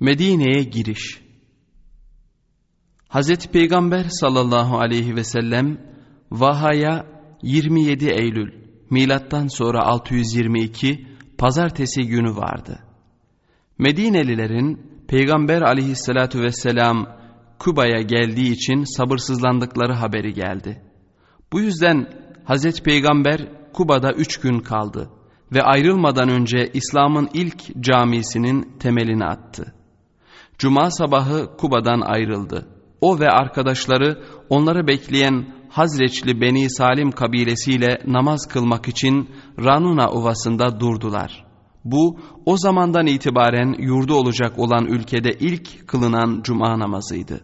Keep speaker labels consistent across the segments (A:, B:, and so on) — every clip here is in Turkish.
A: Medine'ye giriş Hz. Peygamber sallallahu aleyhi ve sellem Vaha'ya 27 Eylül milattan sonra 622 pazartesi günü vardı. Medinelilerin Peygamber aleyhissalatu vesselam Kuba'ya geldiği için sabırsızlandıkları haberi geldi. Bu yüzden Hz. Peygamber Kuba'da üç gün kaldı ve ayrılmadan önce İslam'ın ilk camisinin temelini attı. Cuma sabahı Kuba'dan ayrıldı. O ve arkadaşları onları bekleyen Hazreçli Beni Salim kabilesiyle namaz kılmak için Ranuna Ovası'nda durdular. Bu o zamandan itibaren yurdu olacak olan ülkede ilk kılınan cuma namazıydı.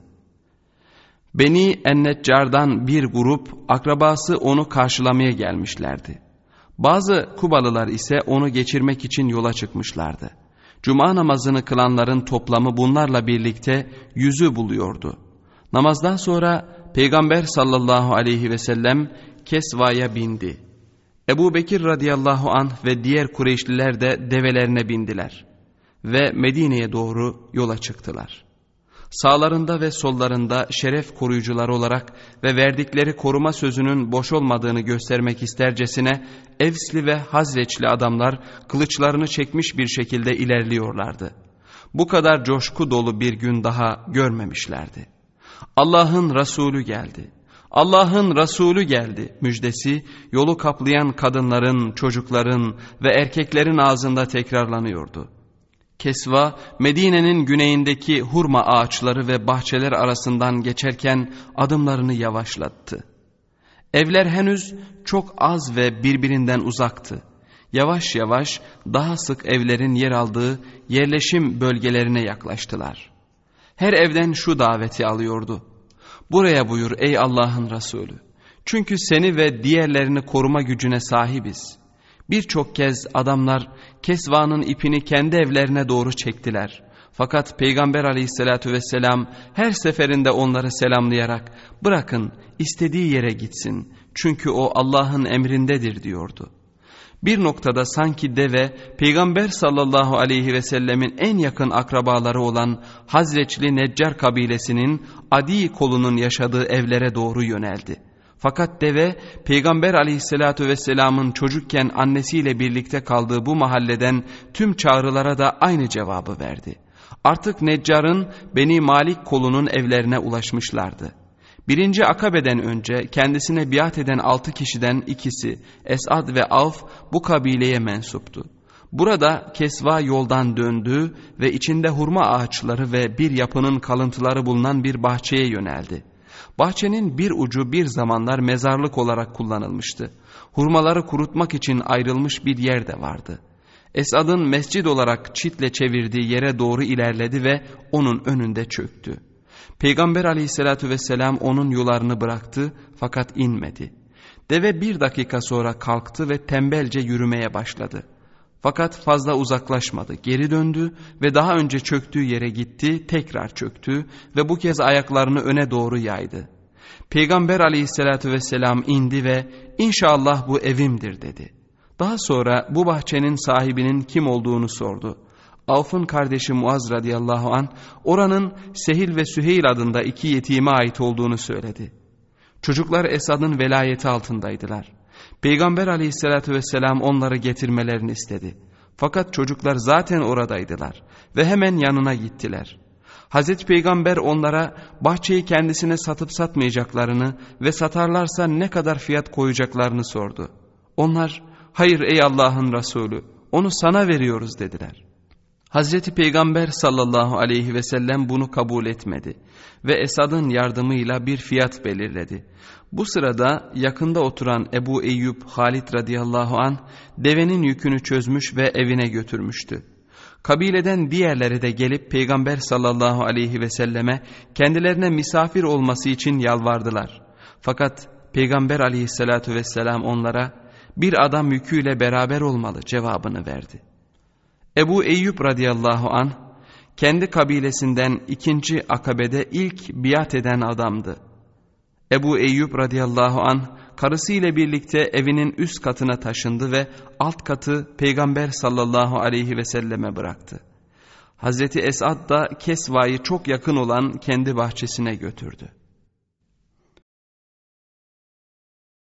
A: Beni Enneccar'dan bir grup akrabası onu karşılamaya gelmişlerdi. Bazı Kubalılar ise onu geçirmek için yola çıkmışlardı. Cuma namazını kılanların toplamı bunlarla birlikte yüzü buluyordu. Namazdan sonra Peygamber sallallahu aleyhi ve sellem Kesva'ya bindi. Ebu Bekir radıyallahu anh ve diğer Kureyşliler de develerine bindiler ve Medine'ye doğru yola çıktılar. Sağlarında ve sollarında şeref koruyucular olarak ve verdikleri koruma sözünün boş olmadığını göstermek istercesine Evsli ve Hazreçli adamlar kılıçlarını çekmiş bir şekilde ilerliyorlardı. Bu kadar coşku dolu bir gün daha görmemişlerdi. Allah'ın Resulü geldi. Allah'ın Resulü geldi müjdesi yolu kaplayan kadınların, çocukların ve erkeklerin ağzında tekrarlanıyordu. Kesva Medine'nin güneyindeki hurma ağaçları ve bahçeler arasından geçerken adımlarını yavaşlattı. Evler henüz çok az ve birbirinden uzaktı. Yavaş yavaş daha sık evlerin yer aldığı yerleşim bölgelerine yaklaştılar. Her evden şu daveti alıyordu. Buraya buyur ey Allah'ın Resulü. Çünkü seni ve diğerlerini koruma gücüne sahibiz. Birçok kez adamlar Kesva'nın ipini kendi evlerine doğru çektiler. Fakat Peygamber aleyhissalatü vesselam her seferinde onları selamlayarak bırakın istediği yere gitsin. Çünkü o Allah'ın emrindedir diyordu. Bir noktada sanki deve Peygamber sallallahu aleyhi ve sellemin en yakın akrabaları olan Hazreçli Neccar kabilesinin Adi kolunun yaşadığı evlere doğru yöneldi. Fakat deve Peygamber aleyhissalatü vesselamın çocukken annesiyle birlikte kaldığı bu mahalleden tüm çağrılara da aynı cevabı verdi. Artık Neccar'ın Beni Malik kolunun evlerine ulaşmışlardı. Birinci akabeden önce kendisine biat eden altı kişiden ikisi Esad ve Avf bu kabileye mensuptu. Burada Kesva yoldan döndü ve içinde hurma ağaçları ve bir yapının kalıntıları bulunan bir bahçeye yöneldi. Bahçenin bir ucu bir zamanlar mezarlık olarak kullanılmıştı. Hurmaları kurutmak için ayrılmış bir yer de vardı. Esad'ın mescid olarak çitle çevirdiği yere doğru ilerledi ve onun önünde çöktü. Peygamber aleyhissalatü vesselam onun yularını bıraktı fakat inmedi. Deve bir dakika sonra kalktı ve tembelce yürümeye başladı. Fakat fazla uzaklaşmadı. Geri döndü ve daha önce çöktüğü yere gitti, tekrar çöktü ve bu kez ayaklarını öne doğru yaydı. Peygamber aleyhissalatü vesselam indi ve inşallah bu evimdir dedi. Daha sonra bu bahçenin sahibinin kim olduğunu sordu. Avf'ın kardeşi Muaz radıyallahu an oranın Sehil ve Süheyl adında iki yetime ait olduğunu söyledi. Çocuklar Esad'ın velayeti altındaydılar. Peygamber aleyhissalatü vesselam onları getirmelerini istedi. Fakat çocuklar zaten oradaydılar ve hemen yanına gittiler. Hazreti Peygamber onlara bahçeyi kendisine satıp satmayacaklarını ve satarlarsa ne kadar fiyat koyacaklarını sordu. Onlar hayır ey Allah'ın Resulü onu sana veriyoruz dediler. Hazreti Peygamber sallallahu aleyhi ve sellem bunu kabul etmedi ve Esad'ın yardımıyla bir fiyat belirledi. Bu sırada yakında oturan Ebu Eyyub Halid radıyallahu an devenin yükünü çözmüş ve evine götürmüştü. Kabileden diğerleri de gelip Peygamber sallallahu aleyhi ve selleme kendilerine misafir olması için yalvardılar. Fakat Peygamber aleyhissalatu vesselam onlara bir adam yüküyle beraber olmalı cevabını verdi. Ebu Eyyub radıyallahu an kendi kabilesinden ikinci akabede ilk biat eden adamdı. Ebu Eyyub radıyallahu an karısıyla birlikte evinin üst katına taşındı ve alt katı Peygamber sallallahu aleyhi ve selleme bıraktı. Hazreti Esad da Kesva'yı çok yakın olan kendi bahçesine götürdü.